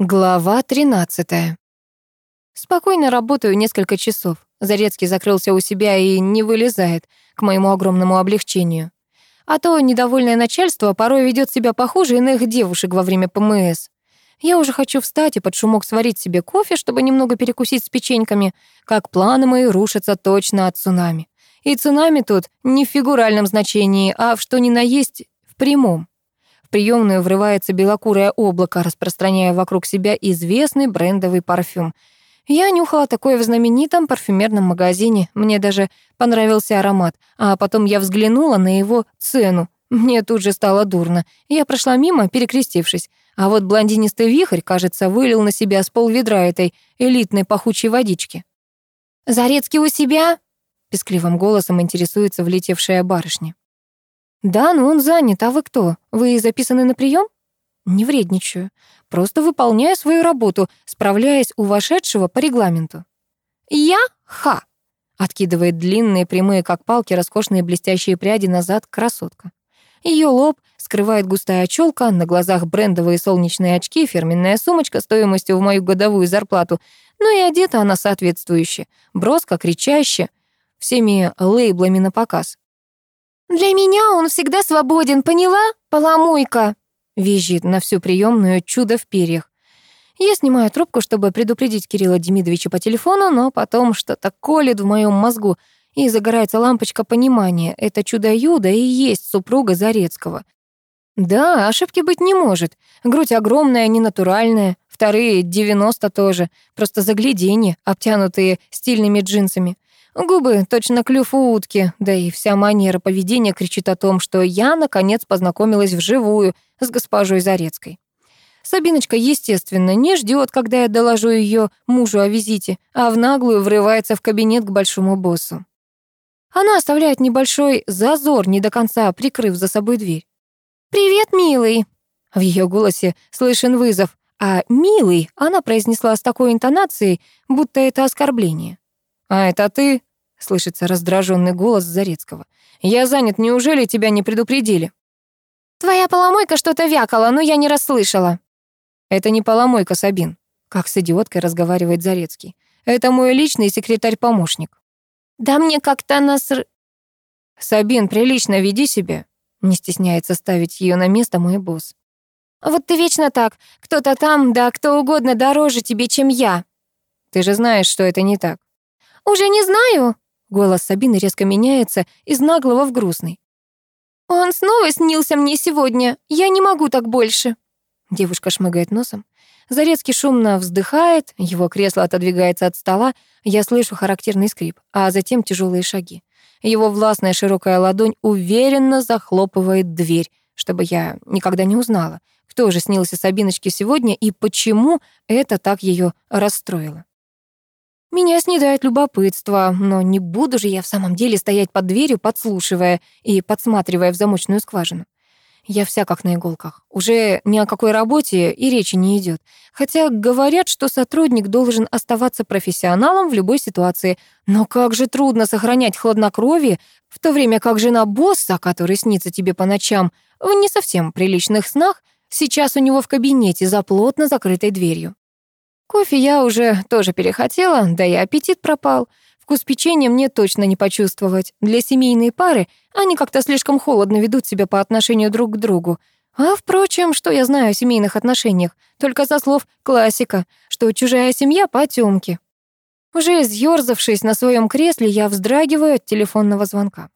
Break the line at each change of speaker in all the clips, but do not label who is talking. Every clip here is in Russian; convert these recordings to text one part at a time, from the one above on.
Глава 13. Спокойно работаю несколько часов. Зарецкий закрылся у себя и не вылезает, к моему огромному облегчению. А то недовольное начальство порой ведет себя похуже иных девушек во время ПМС. Я уже хочу встать и под шумок сварить себе кофе, чтобы немного перекусить с печеньками, как планы мои рушатся точно от цунами. И цунами тут не в фигуральном значении, а в что ни на есть в прямом. В приемную врывается белокурое облако, распространяя вокруг себя известный брендовый парфюм. Я нюхала такое в знаменитом парфюмерном магазине. Мне даже понравился аромат. А потом я взглянула на его цену. Мне тут же стало дурно. Я прошла мимо, перекрестившись. А вот блондинистый вихрь, кажется, вылил на себя с полведра этой элитной пахучей водички. «Зарецкий у себя?» — пескливым голосом интересуется влетевшая барышня. «Да, но он занят, а вы кто? Вы записаны на прием? «Не вредничаю. Просто выполняю свою работу, справляясь у вошедшего по регламенту». «Я? Ха!» — откидывает длинные, прямые, как палки, роскошные блестящие пряди назад красотка. Ее лоб скрывает густая челка, на глазах брендовые солнечные очки, фирменная сумочка стоимостью в мою годовую зарплату, но и одета она соответствующе, броско, кричаще, всеми лейблами на показ. «Для меня он всегда свободен, поняла, поломойка?» Визжит на всю приемную чудо в перьях. Я снимаю трубку, чтобы предупредить Кирилла Демидовича по телефону, но потом что-то колет в моем мозгу, и загорается лампочка понимания. Это чудо-юдо и есть супруга Зарецкого. Да, ошибки быть не может. Грудь огромная, ненатуральная. Вторые — 90 тоже. Просто загляденье, обтянутые стильными джинсами. Губы точно клюв у утки, да и вся манера поведения кричит о том, что я, наконец, познакомилась вживую с госпожой Зарецкой. Сабиночка, естественно, не ждет, когда я доложу ее мужу о визите, а в наглую врывается в кабинет к большому боссу. Она оставляет небольшой зазор, не до конца прикрыв за собой дверь. «Привет, милый!» В ее голосе слышен вызов, а «милый» она произнесла с такой интонацией, будто это оскорбление. «А это ты?» — слышится раздраженный голос Зарецкого. «Я занят, неужели тебя не предупредили?» «Твоя поломойка что-то вякала, но я не расслышала». «Это не поломойка, Сабин», — как с идиоткой разговаривает Зарецкий. «Это мой личный секретарь-помощник». «Да мне как-то наср...» «Сабин, прилично веди себя», — не стесняется ставить ее на место мой босс. «Вот ты вечно так. Кто-то там, да кто угодно дороже тебе, чем я». «Ты же знаешь, что это не так». «Уже не знаю», Голос Сабины резко меняется из наглого в грустный. «Он снова снился мне сегодня. Я не могу так больше». Девушка шмыгает носом. Зарецкий шумно вздыхает, его кресло отодвигается от стола, я слышу характерный скрип, а затем тяжелые шаги. Его властная широкая ладонь уверенно захлопывает дверь, чтобы я никогда не узнала, кто же снился Сабиночке сегодня и почему это так ее расстроило. Меня снедает любопытство, но не буду же я в самом деле стоять под дверью, подслушивая и подсматривая в замочную скважину. Я вся как на иголках. Уже ни о какой работе и речи не идет. Хотя говорят, что сотрудник должен оставаться профессионалом в любой ситуации. Но как же трудно сохранять хладнокровие, в то время как жена босса, который снится тебе по ночам, в не совсем приличных снах, сейчас у него в кабинете за плотно закрытой дверью. Кофе я уже тоже перехотела, да и аппетит пропал. Вкус печенья мне точно не почувствовать. Для семейной пары они как-то слишком холодно ведут себя по отношению друг к другу. А, впрочем, что я знаю о семейных отношениях? Только со слов классика, что чужая семья — потемки. Уже изъёрзавшись на своем кресле, я вздрагиваю от телефонного звонка.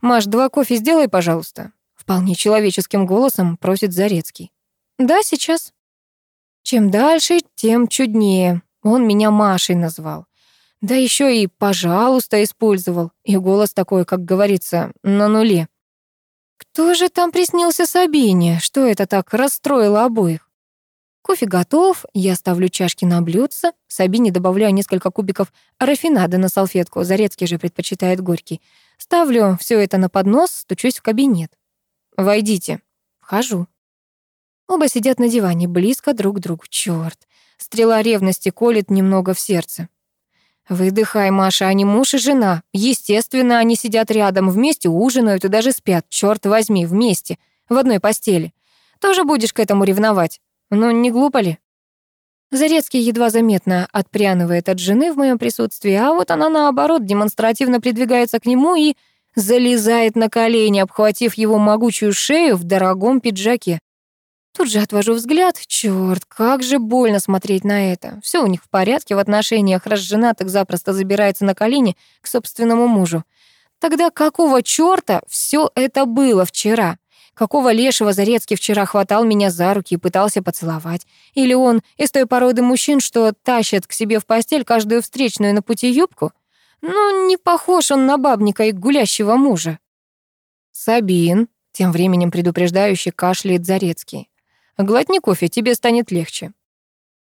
«Маш, два кофе сделай, пожалуйста», — вполне человеческим голосом просит Зарецкий. «Да, сейчас». Чем дальше, тем чуднее. Он меня Машей назвал. Да еще и «пожалуйста» использовал. И голос такой, как говорится, на нуле. Кто же там приснился Сабине? Что это так расстроило обоих? Кофе готов, я ставлю чашки на блюдце, Сабине добавляю несколько кубиков рафинада на салфетку, Зарецкий же предпочитает горький. Ставлю все это на поднос, стучусь в кабинет. «Войдите». Вхожу. Оба сидят на диване, близко друг к другу. Чёрт, стрела ревности колет немного в сердце. Выдыхай, Маша, они муж и жена. Естественно, они сидят рядом, вместе ужинают и даже спят. Чёрт возьми, вместе, в одной постели. Тоже будешь к этому ревновать? Ну, не глупо ли? Зарецкий едва заметно отпрянывает от жены в моем присутствии, а вот она, наоборот, демонстративно придвигается к нему и залезает на колени, обхватив его могучую шею в дорогом пиджаке. Тут же отвожу взгляд. Чёрт, как же больно смотреть на это. Все у них в порядке в отношениях, раз жена так запросто забирается на колени к собственному мужу. Тогда какого чёрта все это было вчера? Какого лешего Зарецкий вчера хватал меня за руки и пытался поцеловать? Или он из той породы мужчин, что тащат к себе в постель каждую встречную на пути юбку? Ну, не похож он на бабника и гулящего мужа. Сабин, тем временем предупреждающий, кашляет Зарецкий. Глотни кофе, тебе станет легче.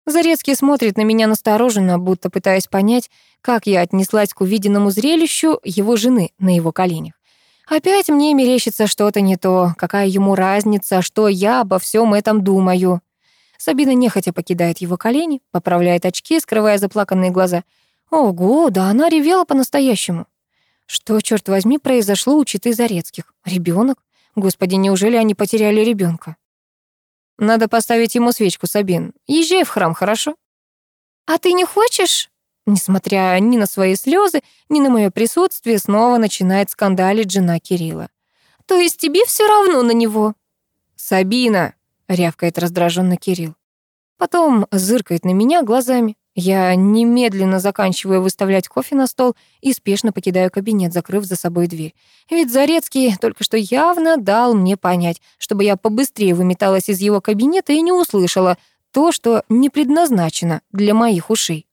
Зарецкий смотрит на меня настороженно, будто пытаясь понять, как я отнеслась к увиденному зрелищу его жены на его коленях. Опять мне мерещится что-то не то, какая ему разница, что я обо всем этом думаю. Сабина нехотя покидает его колени, поправляет очки, скрывая заплаканные глаза. Ого, да она ревела по-настоящему. Что, черт возьми, произошло у читы Зарецких? Ребенок? Господи, неужели они потеряли ребенка? Надо поставить ему свечку, Сабин. Езжай в храм, хорошо? А ты не хочешь? Несмотря ни на свои слезы, ни на мое присутствие, снова начинает скандалить жена Кирилла. То есть тебе все равно на него? Сабина, рявкает раздраженно Кирилл. Потом зыркает на меня глазами. Я немедленно заканчиваю выставлять кофе на стол и спешно покидаю кабинет, закрыв за собой дверь. Ведь Зарецкий только что явно дал мне понять, чтобы я побыстрее выметалась из его кабинета и не услышала то, что не предназначено для моих ушей.